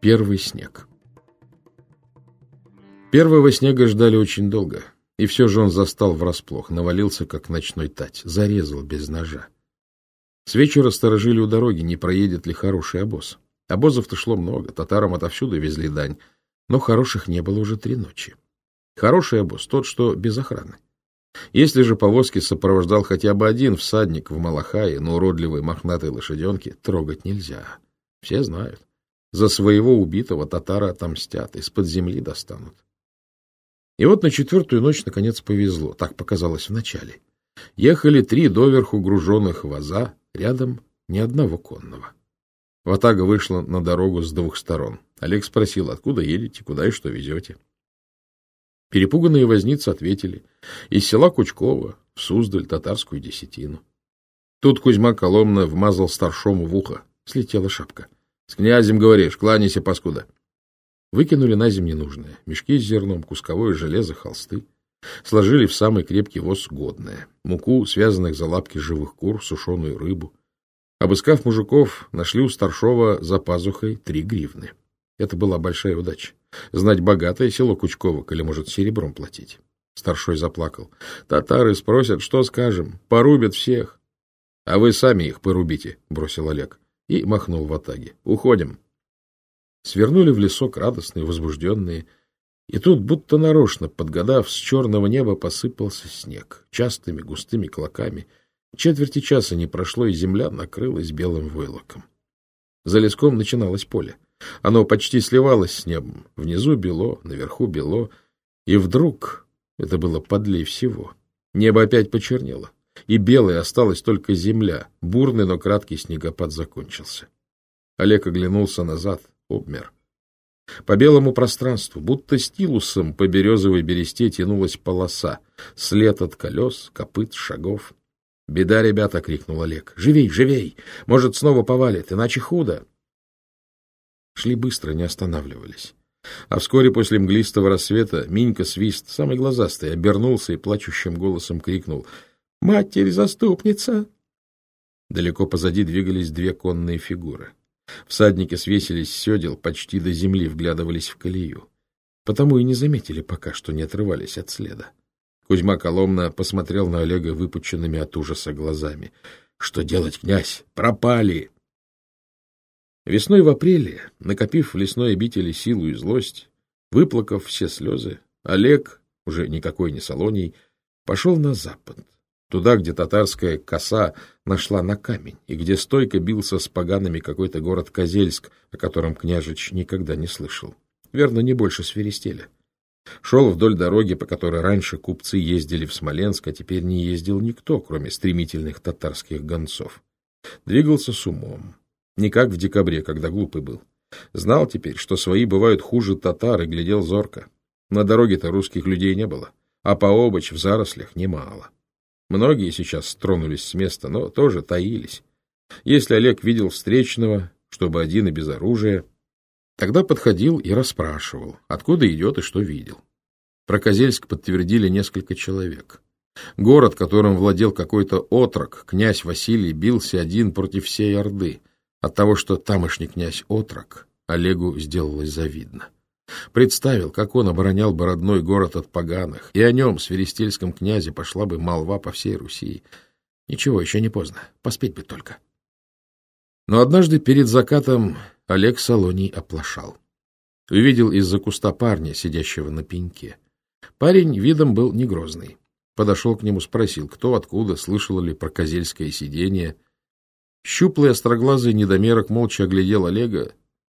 Первый снег. Первого снега ждали очень долго, и все же он застал врасплох, навалился, как ночной тать, зарезал без ножа. С вечера сторожили у дороги, не проедет ли хороший обоз. Обозов-то шло много, татарам отовсюду везли дань, но хороших не было уже три ночи. Хороший обоз, тот, что без охраны. Если же повозки сопровождал хотя бы один всадник в Малахае на уродливой мохнатой лошаденке, трогать нельзя. Все знают. За своего убитого татары отомстят, из-под земли достанут. И вот на четвертую ночь наконец повезло, так показалось вначале. Ехали три доверху груженных ваза, рядом ни одного конного. Ватага вышла на дорогу с двух сторон. Олег спросил, откуда едете, куда и что везете. Перепуганные возницы ответили. Из села Кучкова в Суздаль татарскую десятину. Тут Кузьма Коломна вмазал старшому в ухо. Слетела шапка. — С князем, говоришь, кланяйся, паскуда. Выкинули на землю ненужное. Мешки с зерном, кусковое железо, холсты. Сложили в самый крепкий воз годное. Муку, связанных за лапки живых кур, сушеную рыбу. Обыскав мужиков, нашли у старшова за пазухой три гривны. Это была большая удача. Знать богатое село Кучково, или может серебром платить. Старшой заплакал. Татары спросят, что скажем, порубят всех. — А вы сами их порубите, — бросил Олег. И махнул в атаге. — Уходим. Свернули в лесок радостные, возбужденные. И тут, будто нарочно, подгадав, с черного неба посыпался снег, частыми густыми клоками. Четверти часа не прошло, и земля накрылась белым войлоком. За леском начиналось поле. Оно почти сливалось с небом. Внизу бело, наверху бело. И вдруг, это было подлей всего, небо опять почернело. И белой осталась только земля. Бурный, но краткий снегопад закончился. Олег оглянулся назад, обмер. По белому пространству, будто стилусом по березовой бересте тянулась полоса, след от колес, копыт, шагов. «Беда, ребята!» — крикнул Олег. «Живей, живей! Может, снова повалит, иначе худо!» Шли быстро, не останавливались. А вскоре после мглистого рассвета Минька Свист, самый глазастый, обернулся и плачущим голосом крикнул «Матерь-заступница!» Далеко позади двигались две конные фигуры. Всадники свесились с седел, почти до земли вглядывались в колею. Потому и не заметили пока, что не отрывались от следа. Кузьма Коломна посмотрел на Олега выпученными от ужаса глазами. — Что делать, князь? Пропали! Весной в апреле, накопив в лесной обители силу и злость, выплакав все слезы, Олег, уже никакой не Солоний, пошел на запад, туда, где татарская коса нашла на камень, и где стойко бился с поганами какой-то город Козельск, о котором княжич никогда не слышал. Верно, не больше Свиристеля. Шел вдоль дороги, по которой раньше купцы ездили в Смоленск, а теперь не ездил никто, кроме стремительных татарских гонцов. Двигался с умом, не как в декабре, когда глупый был. Знал теперь, что свои бывают хуже татар, и глядел зорко. На дороге-то русских людей не было, а по обочь в зарослях немало. Многие сейчас тронулись с места, но тоже таились. Если Олег видел встречного, чтобы один и без оружия, тогда подходил и расспрашивал, откуда идет и что видел. Про Козельск подтвердили несколько человек. Город, которым владел какой-то отрок, князь Василий, бился один против всей Орды. От того, что тамошний князь отрок, Олегу сделалось завидно. Представил, как он оборонял бы родной город от поганых, и о нем, свиристельском князе, пошла бы молва по всей Руси. Ничего, еще не поздно, поспеть бы только. Но однажды перед закатом Олег Солоний оплошал. Увидел из-за куста парня, сидящего на пеньке. Парень видом был не грозный. Подошел к нему, спросил, кто, откуда, слышал ли про козельское сидение. Щуплый остроглазый недомерок молча оглядел Олега,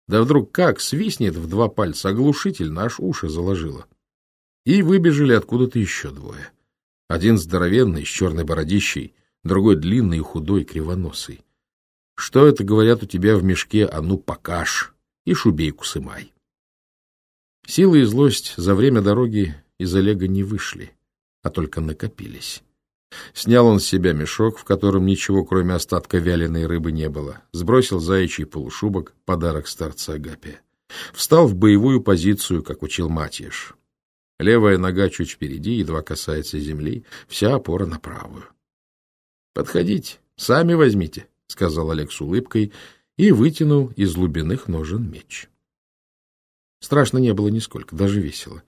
да вдруг как свистнет в два пальца, оглушительно, аж уши заложило. И выбежали откуда-то еще двое. Один здоровенный, с черной бородищей, другой длинный и худой, кривоносый. Что это, говорят, у тебя в мешке, а ну покаж, и шубейку сымай. Сила и злость за время дороги из Олега не вышли, а только накопились. Снял он с себя мешок, в котором ничего, кроме остатка вяленой рыбы, не было. Сбросил заячий полушубок, подарок старца Агапия. Встал в боевую позицию, как учил Матьеш. Левая нога чуть впереди, едва касается земли, вся опора на правую. — Подходите, сами возьмите, — сказал Олег с улыбкой и вытянул из глубинных ножен меч. Страшно не было нисколько, даже весело.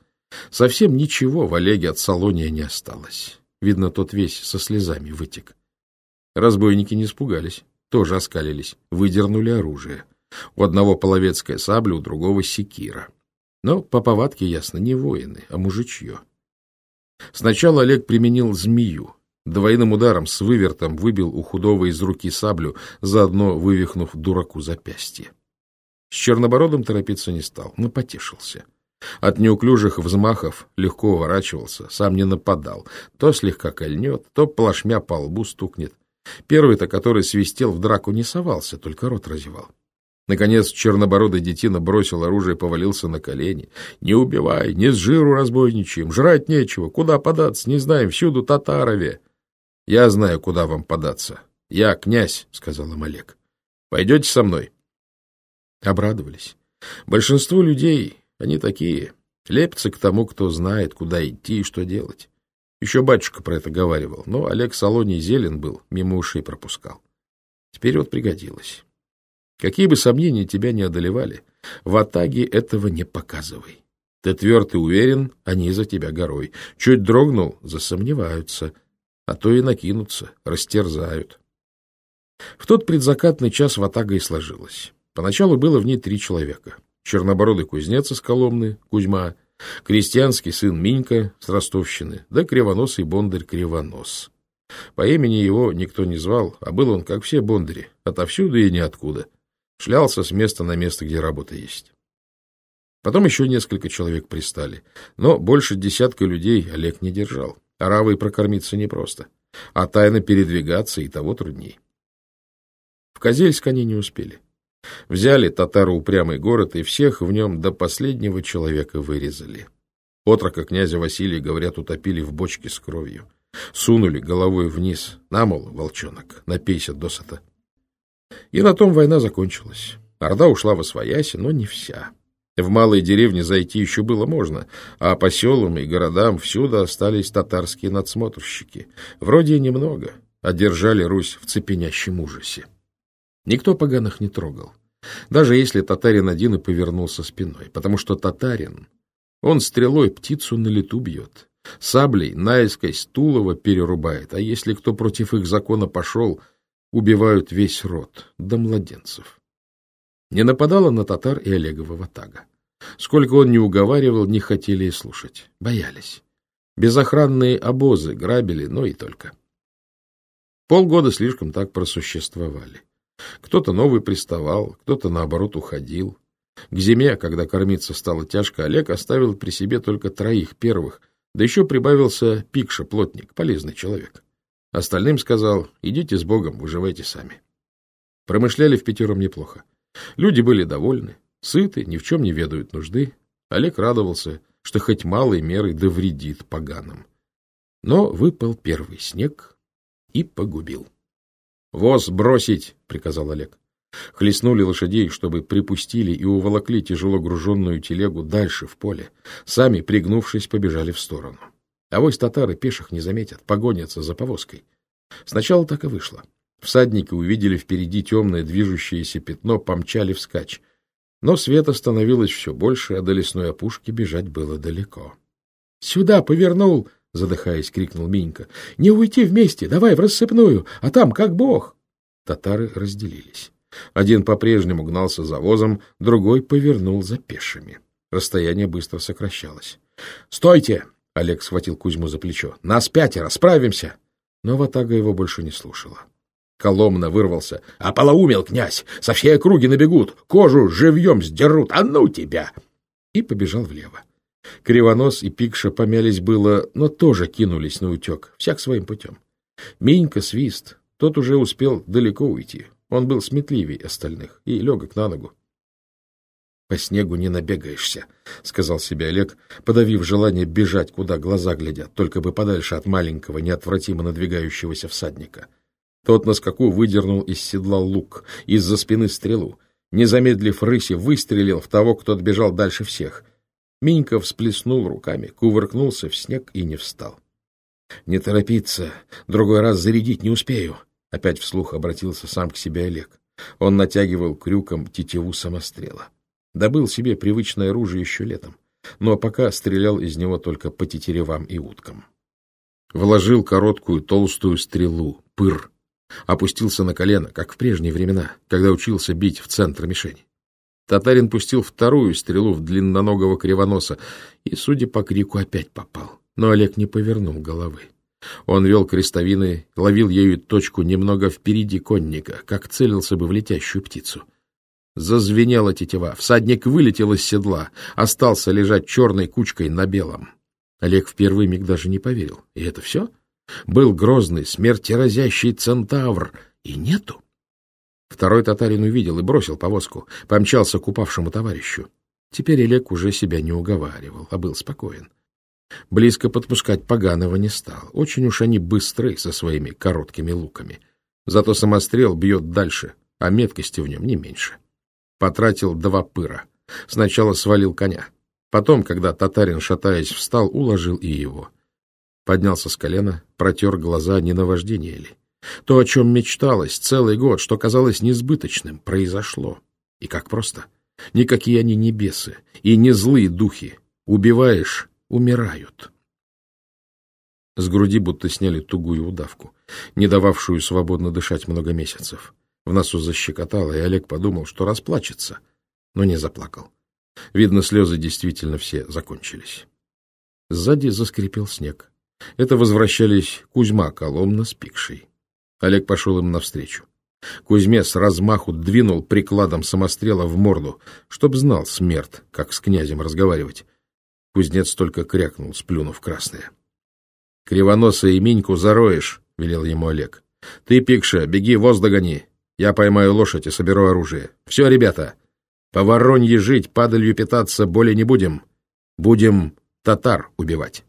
Совсем ничего в Олеге от Салония не осталось. Видно, тот весь со слезами вытек. Разбойники не испугались, тоже оскалились, выдернули оружие. У одного половецкая сабля, у другого секира. Но по повадке, ясно, не воины, а мужичье. Сначала Олег применил змею. Двойным ударом с вывертом выбил у худого из руки саблю, заодно вывихнув дураку запястье. С Чернобородом торопиться не стал, но потешился. От неуклюжих взмахов легко уворачивался, сам не нападал. То слегка кольнет, то плашмя по лбу стукнет. Первый-то, который свистел в драку, не совался, только рот разевал. Наконец чернобородый детина бросил оружие и повалился на колени. «Не убивай, не с жиру разбойничаем, жрать нечего, куда податься, не знаем, всюду татарове». «Я знаю, куда вам податься. Я князь», — сказал им Олег. «Пойдете со мной?» Обрадовались. Большинство людей, они такие, лепятся к тому, кто знает, куда идти и что делать. Еще батюшка про это говаривал, но Олег Солоний зелен был, мимо ушей пропускал. Теперь вот пригодилось. Какие бы сомнения тебя не одолевали, в Атаге этого не показывай. Ты тверд и уверен, они за тебя горой. Чуть дрогнул — засомневаются, а то и накинутся, растерзают. В тот предзакатный час в Атага и сложилось. Поначалу было в ней три человека. Чернобородый кузнец из Коломны, Кузьма, крестьянский сын Минька с Ростовщины, да кривоносый бондарь Кривонос. По имени его никто не звал, а был он, как все бондари, отовсюду и ниоткуда. Шлялся с места на место, где работа есть. Потом еще несколько человек пристали, но больше десятка людей Олег не держал. Аравой прокормиться непросто, а тайно передвигаться и того трудней. В Козельск они не успели. Взяли татаро упрямый город и всех в нем до последнего человека вырезали. Отрока князя Василия, говорят, утопили в бочке с кровью. Сунули головой вниз. На, мол, волчонок, напейся досыта. И на том война закончилась. Орда ушла во свояси, но не вся. В малой деревне зайти еще было можно, а по селам и городам всюду остались татарские надсмотрщики. Вроде немного, а держали Русь в цепенящем ужасе. Никто поганых не трогал, даже если татарин один и повернулся спиной, потому что татарин, он стрелой птицу на лету бьет, саблей наискось Тулова перерубает, а если кто против их закона пошел — убивают весь род, до младенцев. Не нападала на татар и Олегова ватага. Сколько он не уговаривал, не хотели и слушать. Боялись. Безохранные обозы грабили, но и только. Полгода слишком так просуществовали. Кто-то новый приставал, кто-то, наоборот, уходил. К зиме, когда кормиться стало тяжко, Олег оставил при себе только троих первых, да еще прибавился Пикша, плотник, полезный человек. Остальным сказал, идите с Богом, выживайте сами. Промышляли в пятером неплохо. Люди были довольны, сыты, ни в чем не ведают нужды. Олег радовался, что хоть малой мерой довредит поганым. Но выпал первый снег и погубил. — Воз бросить! — приказал Олег. Хлестнули лошадей, чтобы припустили и уволокли тяжело груженную телегу дальше в поле. Сами, пригнувшись, побежали в сторону. Авось татары пеших не заметят, погонятся за повозкой. Сначала так и вышло. Всадники увидели впереди темное движущееся пятно, помчали вскачь. Но света становилось все больше, а до лесной опушки бежать было далеко. — Сюда повернул! — задыхаясь, крикнул Минька. — Не уйти вместе, давай в рассыпную, а там как бог! Татары разделились. Один по-прежнему гнался за возом, другой повернул за пешими. Расстояние быстро сокращалось. — Стойте! Олег схватил Кузьму за плечо. — Нас пятеро, справимся! Но Ватага его больше не слушала. Коломна вырвался. — А полоумел князь! Со всей округи набегут! Кожу живьем сдерут! А ну тебя! И побежал влево. Кривонос и Пикша помялись было, но тоже кинулись на утек, всяк своим путем. Минька свист, тот уже успел далеко уйти. Он был сметливей остальных и легок на ногу. — По снегу не набегаешься, — сказал себе Олег, подавив желание бежать, куда глаза глядят, только бы подальше от маленького, неотвратимо надвигающегося всадника. Тот на скаку выдернул из седла лук, из-за спины стрелу. Не замедлив рыси, выстрелил в того, кто отбежал дальше всех. Минька всплеснул руками, кувыркнулся в снег и не встал. — Не торопиться, другой раз зарядить не успею, — опять вслух обратился сам к себе Олег. Он натягивал крюком тетиву самострела. Добыл себе привычное оружие еще летом, но пока стрелял из него только по тетеревам и уткам. Вложил короткую толстую стрелу, пыр, опустился на колено, как в прежние времена, когда учился бить в центр мишени. Татарин пустил вторую стрелу в длинноногого кривоноса и, судя по крику, опять попал. Но Олег не повернул головы. Он вел крестовины, ловил ею точку немного впереди конника, как целился бы в летящую птицу. Зазвенела тетива, всадник вылетел из седла, остался лежать черной кучкой на белом. Олег в первый миг даже не поверил. И это все? Был грозный, смертеразящий центавр, и нету. Второй татарин увидел и бросил повозку, помчался к упавшему товарищу. Теперь Олег уже себя не уговаривал, а был спокоен. Близко подпускать Поганого не стал. Очень уж они быстры со своими короткими луками. Зато самострел бьет дальше, а меткости в нем не меньше. Потратил два пыра. Сначала свалил коня. Потом, когда татарин, шатаясь, встал, уложил и его. Поднялся с колена, протер глаза, не наваждение ли. То, о чем мечталось целый год, что казалось несбыточным, произошло. И как просто. Никакие они не бесы и не злые духи. Убиваешь умирают. С груди будто сняли тугую удавку, не дававшую свободно дышать много месяцев. В носу защекотало, и Олег подумал, что расплачется, но не заплакал. Видно, слезы действительно все закончились. Сзади заскрипел снег. Это возвращались Кузьма Коломна с Пикшей. Олег пошел им навстречу. Кузьме с размаху двинул прикладом самострела в морду, чтоб знал смерть, как с князем разговаривать. Кузнец только крякнул, сплюнув красное. — Кривоноса и Миньку зароешь, — велел ему Олег. — Ты, Пикша, беги, воз догони. Я поймаю лошадь и соберу оружие. Все, ребята, по воронье жить, падалью питаться более не будем. Будем татар убивать.